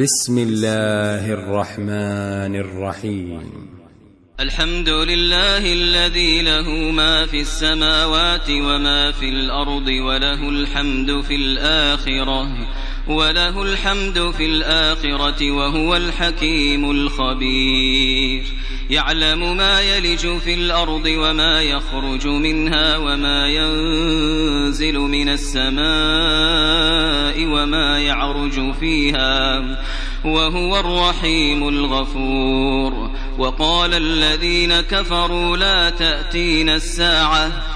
بسم الله الرحمن الرحيم الحمد لله الذي له ما في السماوات وما في الأرض وله الحمد في الآخرة وله الحمد في الآخرة وهو الحكيم الخبير. يعلم ما يلج في الأرض وما يخرج منها وما ينزل من السماء وما يعرج فيها وهو الرحيم الغفور. وقال الذين كفروا لا تأتين الساعة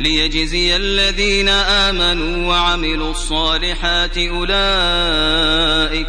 ليجزي الذين آمنوا وعملوا الصالحات أولئك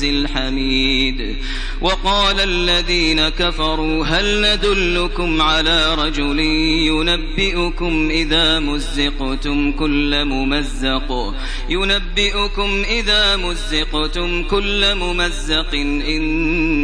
الحميد. وقال الذين كفروا هل ندلكم على رجل ينبئكم إذا مزقتم كل ممزق؟ ينبئكم إذا مزقتم كل ممزق.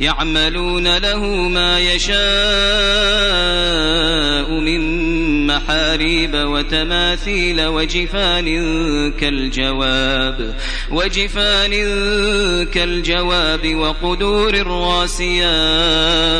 يعملون له ما يشاء من محاريب وتماثيل وجفان كالجواب وجفان كالجواب وقدور الراسيات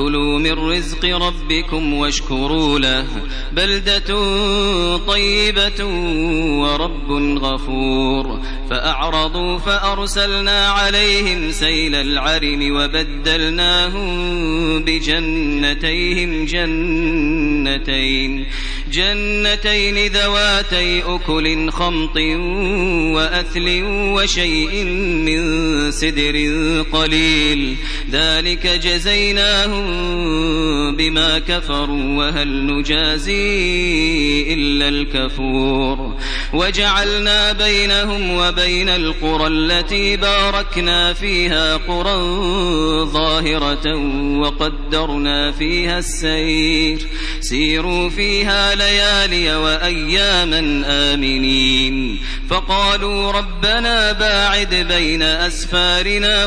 كلوا من رزق ربكم واشكروا له بلدة طيبة ورب غفور فأعرضوا فأرسلنا عليهم سيل العرم وبدلناهم بجنتيهم جنتين جنتين ذواتي أكل خمط وأثل وشيء من سدر قليل ذلك جزيناهم بما كفروا وهل نجازي إلا الكفور. وجعلنا بينهم وبين القرى التي باركنا فيها قرى ظاهرة وقدرنا فيها السير. سيروا فيها ليالي وأياما آمنين. فقالوا ربنا باعد بين أسفارنا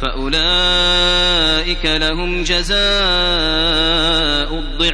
فأولئك لهم جزاء الضعف.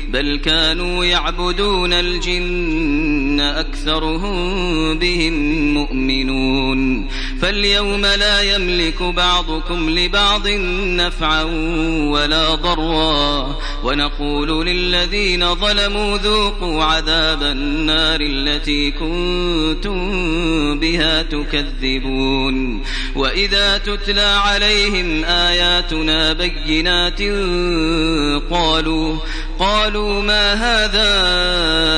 بل كانوا يعبدون الجن أكثرهم بهم مؤمنون. فاليوم لا يملك بعضكم لبعض نفعا ولا ضرا. ونقول للذين ظلموا ذوقوا عذاب النار التي كنتم بها تكذبون. وإذا تتلى عليهم آياتنا بينات قالوا قالوا ما هذا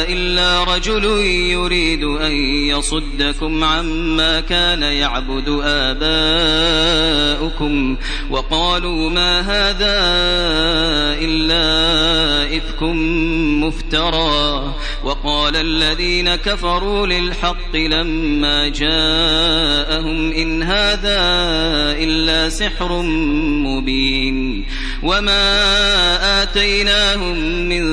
إلا رجل يريد أن يصدكم عما كان يعبد آباؤكم وقالوا ما هذا إلا إفك مفترى وقال الذين كفروا للحق لما جاءهم إن هذا إلا سحر مبين وما آتيناهم من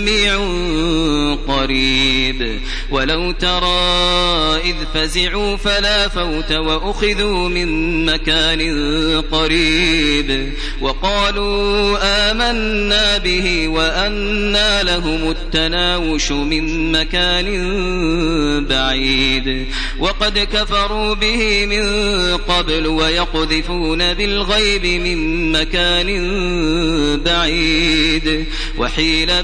قريب. ولو ترى إذ فزعوا فلا فوت وأخذوا من مكان قريب. وقالوا آمنا به وأنى لهم التناوش من مكان بعيد. وقد كفروا به من قبل ويقذفون بالغيب من مكان بعيد. وحيل